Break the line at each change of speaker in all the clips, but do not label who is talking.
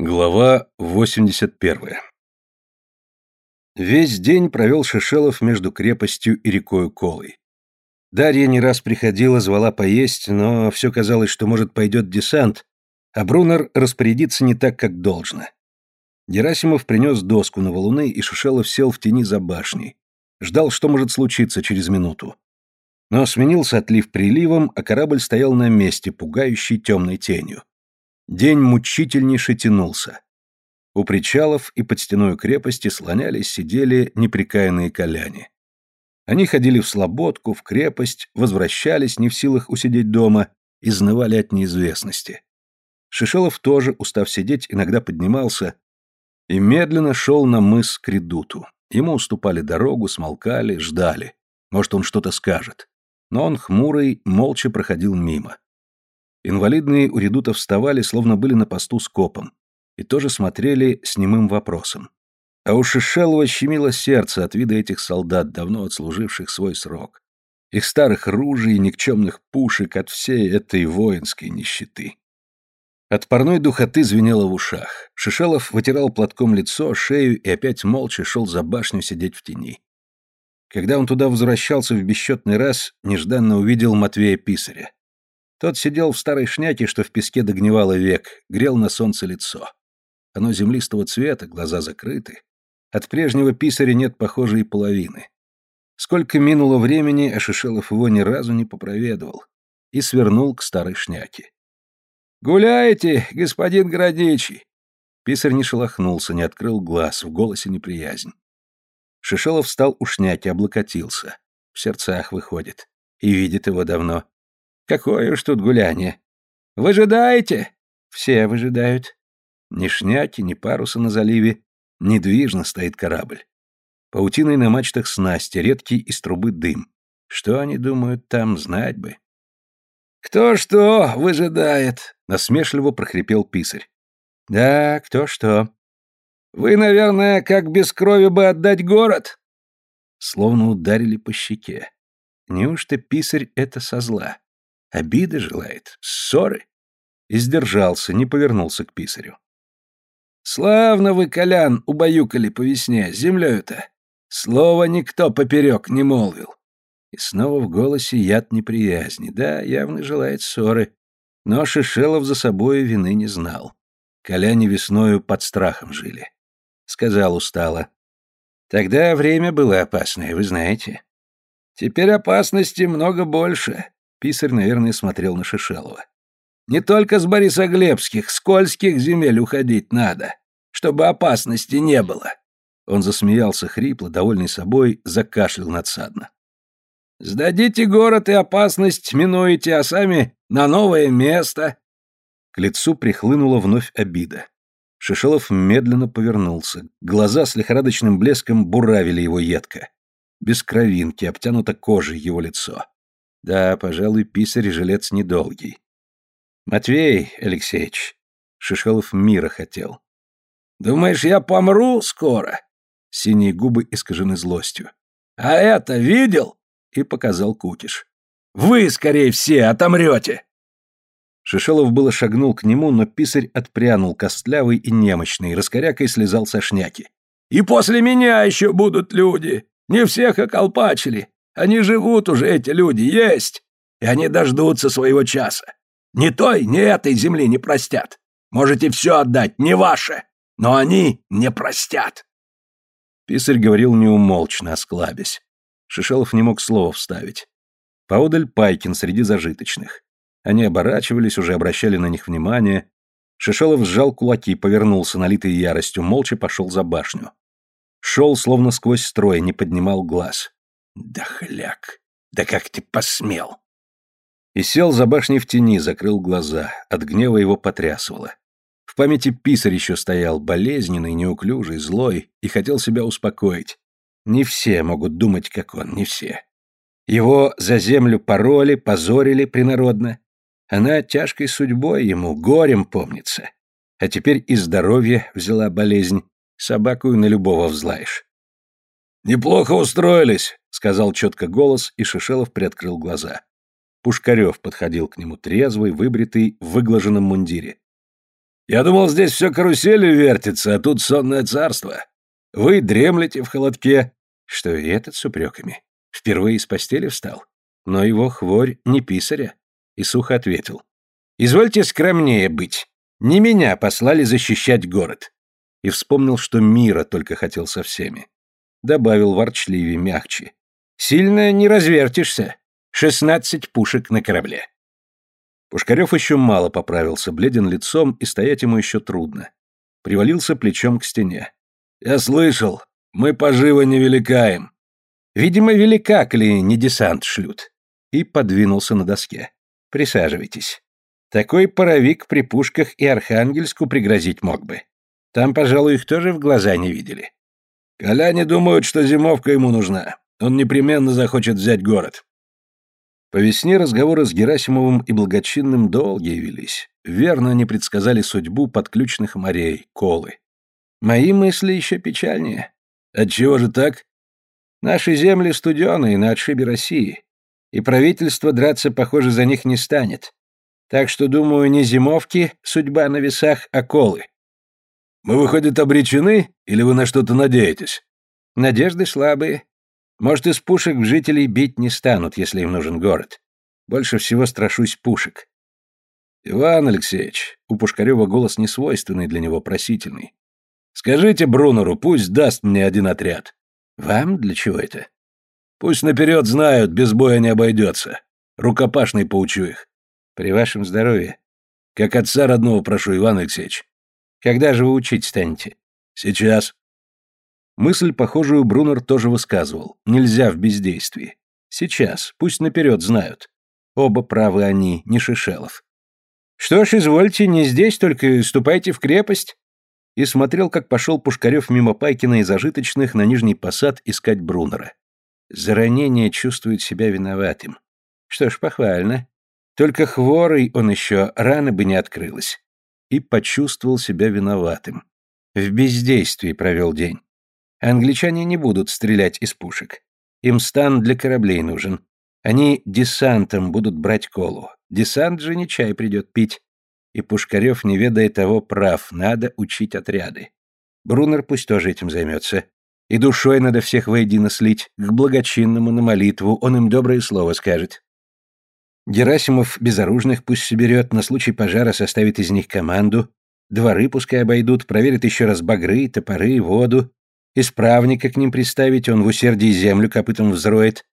Глава 81 Весь день провел Шишелов между крепостью и рекою Колой. Дарья не раз приходила, звала поесть, но все казалось, что, может, пойдет десант, а Брунер распорядится не так, как должно. Герасимов принес доску на валуны, и Шишелов сел в тени за башней. Ждал, что может случиться через минуту. Но сменился отлив приливом, а корабль стоял на месте, пугающий темной тенью. День мучительнейше тянулся. У причалов и под стеной крепости слонялись, сидели неприкаянные коляне. Они ходили в слободку, в крепость, возвращались, не в силах усидеть дома, изнывали от неизвестности. Шишелов тоже, устав сидеть, иногда поднимался и медленно шел на мыс к редуту. Ему уступали дорогу, смолкали, ждали. Может, он что-то скажет. Но он, хмурый, молча проходил мимо. Инвалидные у редута вставали, словно были на посту с копом, и тоже смотрели с немым вопросом. А у Шишелова щемило сердце от вида этих солдат, давно отслуживших свой срок. Их старых ружей и никчемных пушек от всей этой воинской нищеты. От парной духоты звенело в ушах. Шишелов вытирал платком лицо, шею и опять молча шел за башню сидеть в тени. Когда он туда возвращался в бесчетный раз, нежданно увидел Матвея Писаря. Тот сидел в старой шняке, что в песке догнивало век, грел на солнце лицо. Оно землистого цвета, глаза закрыты. От прежнего писаря нет похожей половины. Сколько минуло времени, а Шишелов его ни разу не попроведывал. И свернул к старой шняке. «Гуляете, господин Городичий?» Писарь не шелохнулся, не открыл глаз, в голосе неприязнь. Шишелов встал у шняки, облокотился. В сердцах выходит. И видит его давно. Какое уж тут гуляние. Выжидаете? Все выжидают. Ни шняки, ни паруса на заливе. Недвижно стоит корабль. Паутиной на мачтах снасти, редкий из трубы дым. Что они думают там, знать бы. «Кто что выжидает?» — насмешливо прохрипел писарь. «Да, кто что. Вы, наверное, как без крови бы отдать город?» Словно ударили по щеке. Неужто писарь это со зла? Обиды желает? Ссоры? И сдержался, не повернулся к писарю. Славно вы, Колян, убаюкали по весне, землею-то. Слова никто поперек не молвил. И снова в голосе яд неприязни. Да, явно желает ссоры. Но Шишелов за собой вины не знал. Коляне весною под страхом жили. Сказал устало. Тогда время было опасное, вы знаете. Теперь опасности много больше. Писарь, наверное, смотрел на Шишелова. «Не только с Борисоглебских, скользких земель уходить надо, чтобы опасности не было». Он засмеялся хрипло, довольный собой, закашлял надсадно. «Сдадите город и опасность минуете, а сами на новое место». К лицу прихлынула вновь обида. Шишелов медленно повернулся. Глаза с лихорадочным блеском буравили его едко. Без кровинки, обтянуто кожей его лицо. Да, пожалуй, писарь жилец недолгий. Матвей Алексеевич, Шишелов мира хотел. Думаешь, я помру скоро? Синие губы искажены злостью. А это видел? И показал кукиш. Вы, скорее все, отомрете. Шишелов было шагнул к нему, но писарь отпрянул, костлявый и немощный, раскорякой слезал со шняки. «И после меня еще будут люди! Не всех околпачили! Они живут уже, эти люди, есть. И они дождутся своего часа. Ни той, ни этой земли не простят. Можете все отдать, не ваше. Но они не простят. Писарь говорил неумолчно, осклабясь. Шишелов не мог слова вставить. Поодаль Пайкин среди зажиточных. Они оборачивались, уже обращали на них внимание. Шишелов сжал кулаки, повернулся, налитый яростью, молча пошел за башню. Шел, словно сквозь строй, не поднимал глаз. Да хляк! Да как ты посмел! И сел за башней в тени, закрыл глаза. От гнева его потрясывало. В памяти писарь еще стоял, болезненный, неуклюжий, злой, и хотел себя успокоить. Не все могут думать, как он, не все. Его за землю пороли, позорили принародно. Она тяжкой судьбой ему, горем помнится. А теперь и здоровье взяла болезнь. Собаку на любого взлаешь. «Неплохо устроились», — сказал четко голос, и Шишелов приоткрыл глаза. Пушкарев подходил к нему трезвый, выбритый, в выглаженном мундире.
Я думал, здесь все каруселью вертится, а тут сонное царство. Вы дремлете в холодке.
Что и этот с упреками. Впервые из постели встал. Но его хворь не писаря. И сухо ответил. Извольте скромнее быть. Не меня послали защищать город. И вспомнил, что мира только хотел со всеми. Добавил ворчливее, мягче. Сильно не развертишься. Шестнадцать пушек на корабле. Пушкарев еще мало поправился, бледен лицом, и стоять ему еще трудно. Привалился плечом к стене.
«Я слышал, мы поживо не великаем».
«Видимо, велика, коли не десант шлют». И подвинулся на доске. «Присаживайтесь. Такой паровик при пушках и Архангельску пригрозить мог бы. Там, пожалуй, их тоже в глаза не видели».
«Коляне думают, что зимовка ему нужна. Он непременно захочет взять город».
По весне разговоры с Герасимовым и Благочинным долгие велись. Верно они предсказали судьбу подключных морей, колы. Мои мысли еще печальнее.
Отчего же так?
Наши земли студеные на отшибе России, и правительство драться, похоже, за них не станет. Так что, думаю, не зимовки, судьба на весах, а колы.
Мы, выходит, обречены, или вы на что-то надеетесь?
Надежды слабые. Может, из пушек в жителей бить не станут, если им нужен город. Больше всего страшусь пушек.
Иван Алексеевич, у Пушкарева голос несвойственный для него, просительный. Скажите Брунеру, пусть даст мне один отряд.
Вам? Для чего это?
Пусть наперед знают, без боя не обойдется. Рукопашный поучу их.
При вашем здоровье.
Как отца родного прошу, Иван Алексеевич.
Когда же вы учить станете?
Сейчас.
Мысль, похожую, Брунер тоже высказывал. Нельзя в бездействии. Сейчас, пусть наперед знают. Оба правы они, не Шишелов. Что ж, извольте, не здесь, только ступайте в крепость. И смотрел, как пошел Пушкарев мимо Пайкина и зажиточных на Нижний Посад искать Брунера. За ранение чувствует себя виноватым. Что ж, похвально. Только хворый он еще, рана бы не открылась. И почувствовал себя виноватым. В бездействии провел день. Англичане не будут стрелять из пушек. Им стан для кораблей нужен. Они десантом будут брать колу. Десант же не чай придет пить. И Пушкарев, не ведая того, прав, надо учить отряды. Брунер пусть тоже этим займется. И душой надо всех воедино слить, к благочинному на молитву, он им доброе слово скажет. Герасимов безоружных пусть соберет, на случай пожара составит из них команду, дворы пускай обойдут, проверит еще раз багры, топоры, воду, Исправника к ним приставить, он в усердии землю копытом взроет.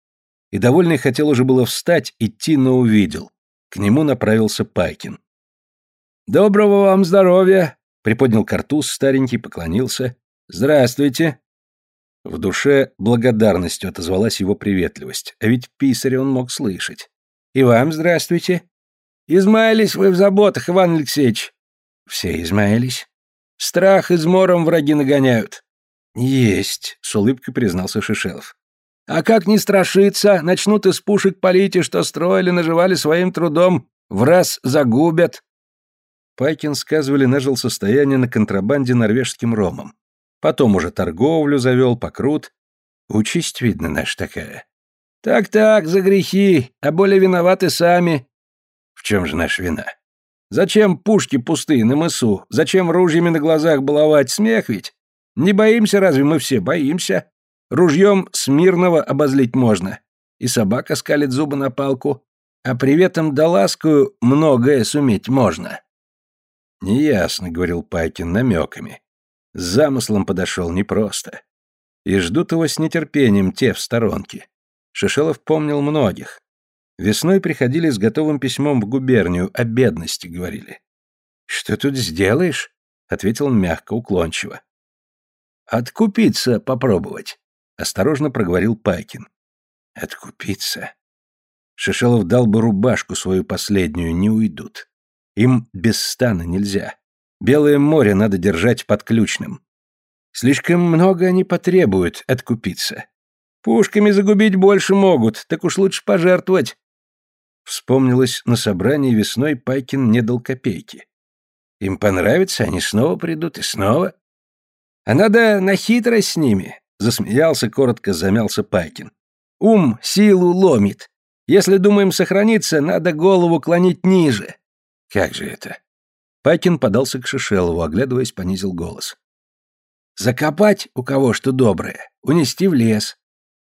И довольный хотел уже было встать, идти, но увидел. К нему направился Пайкин. «Доброго вам здоровья!» — приподнял картуз старенький, поклонился. «Здравствуйте!» В душе благодарностью отозвалась его приветливость, а ведь писаря он мог слышать. «И вам здравствуйте!» «Измаялись вы в заботах, Иван Алексеевич!» «Все измаялись. Страх измором враги нагоняют. «Есть», — с улыбкой признался Шишелов. «А как не страшиться, начнут из пушек полить, и что строили, наживали своим трудом, в раз загубят». Пайкин, сказывали, нажил состояние на контрабанде норвежским ромом. Потом уже торговлю завел, покрут. Участь, видно, наша такая. «Так-так, за грехи, а более виноваты сами». «В чем же наша вина?» «Зачем пушки пустые на мысу? Зачем ружьями на глазах баловать? Смех ведь? Не боимся разве мы все? Боимся. Ружьем смирного обозлить можно. И собака скалит зубы на палку. А приветом да ласкую многое суметь можно. Неясно, говорил Пайкин намеками. С замыслом подошел непросто. И ждут его с нетерпением те в сторонке. Шишелов помнил многих. Весной приходили с готовым письмом в губернию, о бедности говорили. «Что тут сделаешь?» — ответил он мягко, уклончиво. «Откупиться попробовать», — осторожно проговорил Пайкин. «Откупиться?» Шишелов дал бы рубашку свою последнюю, не уйдут. Им без стана нельзя. Белое море надо держать под ключным. Слишком много они потребуют откупиться. Пушками загубить больше могут, так уж лучше пожертвовать. Вспомнилось, на собрании весной Пайкин не дал копейки. Им понравится, они снова придут и снова. А надо на хитрость с ними, засмеялся, коротко замялся Пайкин. Ум силу ломит. Если думаем сохраниться, надо голову клонить ниже. Как же это? Пакин подался к Шишелову, оглядываясь, понизил голос. «Закопать у кого что доброе, унести в лес.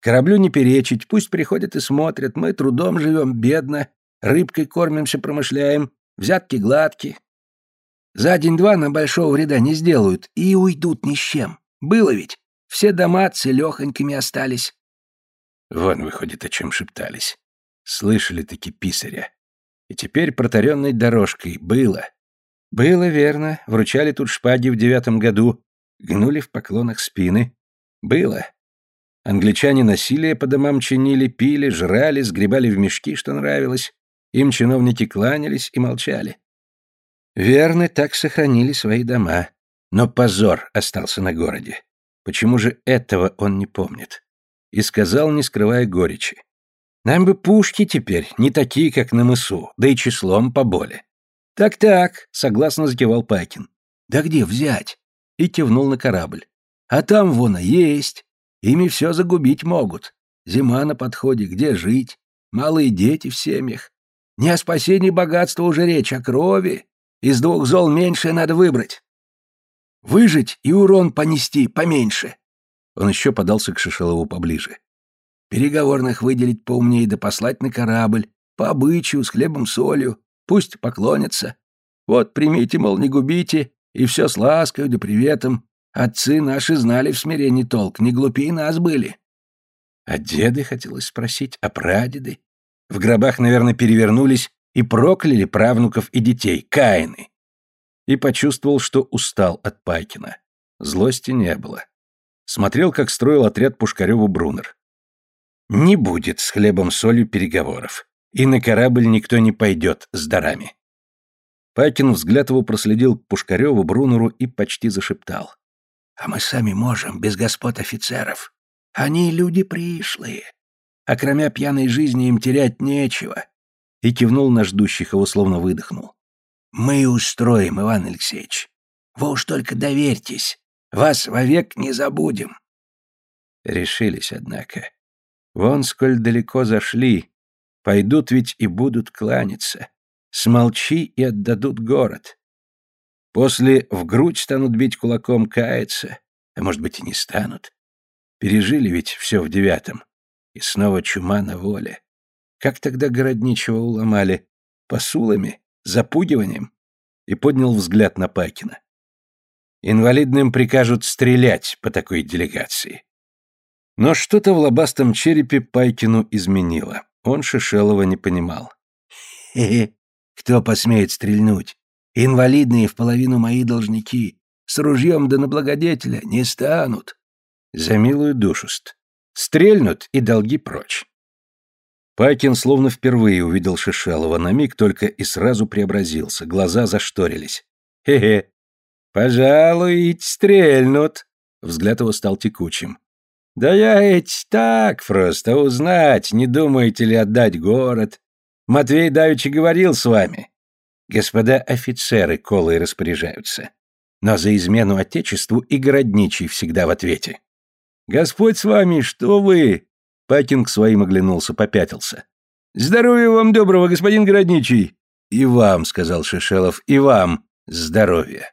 Кораблю не перечить, пусть приходят и смотрят, мы трудом живем, бедно, рыбкой кормимся, промышляем, взятки гладкие. За день-два нам большого вреда не сделают и уйдут ни с чем. Было ведь, все дома целехонькими остались».
Вон, выходит, о чем шептались. Слышали-таки писаря. И теперь протаренной дорожкой было. Было верно, вручали тут шпаги в девятом году, гнули в поклонах спины. Было. Англичане насилие по домам чинили, пили, жрали, сгребали в мешки, что нравилось. Им чиновники кланялись и молчали. Верно, так сохранили свои дома. Но позор остался на городе. Почему же этого он не помнит? И сказал, не скрывая горечи. Нам бы пушки теперь, не такие, как на мысу, да и числом поболе. «Так-так», — согласно закивал Пакин. «Да где взять?» И кивнул на корабль. «А там вон есть. Ими все загубить могут. Зима на подходе, где жить? Малые дети в семьях. Не о спасении богатства уже речь, а крови. Из двух зол меньшее надо выбрать. Выжить и урон понести поменьше». Он еще подался к Шишелову поближе. «Переговорных выделить поумнее да послать на корабль, по обычаю, с хлебом-солью. Пусть поклонятся. Вот примите, мол, не губите, и все с лаской да приветом. Отцы наши знали в смирении толк, не глупее нас были. А деды, хотелось спросить, а прадеды? В гробах, наверное, перевернулись и прокляли правнуков и детей, Каины. И почувствовал, что устал от Пайкина. Злости не было. Смотрел, как строил отряд Пушкареву Брунер. Не будет с хлебом-солью переговоров и на корабль никто не пойдет с дарами. Пакин взгляд его проследил к Пушкареву, Брунеру и почти зашептал. «А мы сами можем, без господ офицеров. Они люди пришлые. А кроме пьяной жизни им терять нечего». И кивнул на ждущих, его словно выдохнул. «Мы устроим, Иван Алексеевич. Вы уж только доверьтесь. Вас вовек не забудем». Решились, однако. Вон сколь далеко зашли, Пойдут ведь и будут кланяться. Смолчи и отдадут город. После в грудь станут бить кулаком, каяться, а может быть и не станут. Пережили ведь все в девятом. И снова чума на воле. Как тогда городничего уломали? Посулами? Запугиванием? И поднял взгляд на Пакина. Инвалидным прикажут стрелять по такой делегации. Но что-то в лобастом черепе Пайкину изменило. Он Шишелова не понимал. «Хе-хе, кто посмеет стрельнуть? Инвалидные в половину мои должники. С ружьем да на благодетеля не станут». «За милую душуст. Стрельнут и долги прочь». Пакин словно впервые увидел Шишелова, на миг только и сразу преобразился, глаза зашторились. «Хе-хе, пожалуй, стрельнут». Взгляд его стал текучим. «Да я ведь так просто узнать, не думаете ли отдать город? Матвей Давичи говорил с вами. Господа офицеры колой распоряжаются. Но за измену Отечеству и городничий всегда в ответе. Господь с вами, что вы?» Пакин к своим оглянулся, попятился. «Здоровья вам доброго, господин городничий!» «И вам», — сказал Шишелов, — «и вам здоровья!»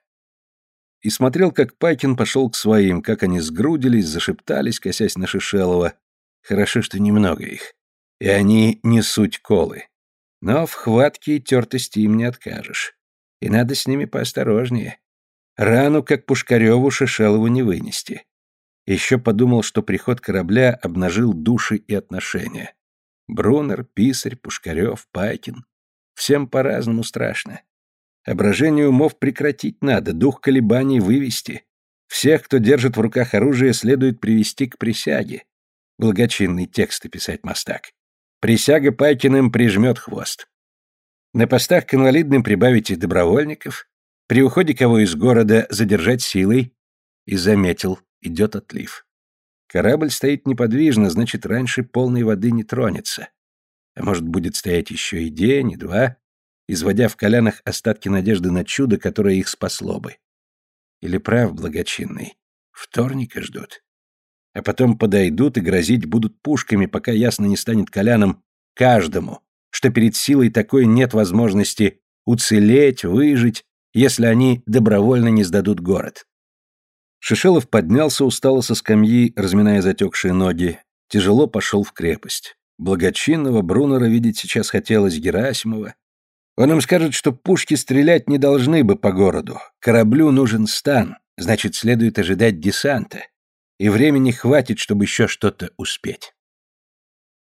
и смотрел, как Пайкин пошел к своим, как они сгрудились, зашептались, косясь на Шишелова. Хорошо, что немного их. И они не суть колы. Но в хватке и тертости им не откажешь. И надо с ними поосторожнее. Рану, как Пушкареву, Шишелову не вынести. Еще подумал, что приход корабля обнажил души и отношения. Брунер, Писарь, Пушкарев, Пайкин. Всем по-разному страшно. Ображение умов прекратить надо, дух колебаний вывести. Всех, кто держит в руках оружие, следует привести к присяге. Благочинный текст писать мастак. Присяга Пайкиным прижмет хвост. На постах к инвалидным прибавите добровольников, при уходе кого из города задержать силой. И заметил, идет отлив. Корабль стоит неподвижно, значит, раньше полной воды не тронется. А может, будет стоять еще и день, и два изводя в колянах остатки надежды на чудо, которое их спасло бы. Или прав благочинный, вторника ждут. А потом подойдут и грозить будут пушками, пока ясно не станет колянам каждому, что перед силой такой нет возможности уцелеть, выжить если они добровольно не сдадут город.
Шишелов поднялся устало со скамьи, разминая затекшие ноги, тяжело пошел в крепость. Благочинного Брунера видеть сейчас хотелось Герасимова. Он им скажет, что пушки стрелять не должны бы по городу. Кораблю нужен стан, значит, следует ожидать десанта. И времени хватит, чтобы еще что-то успеть.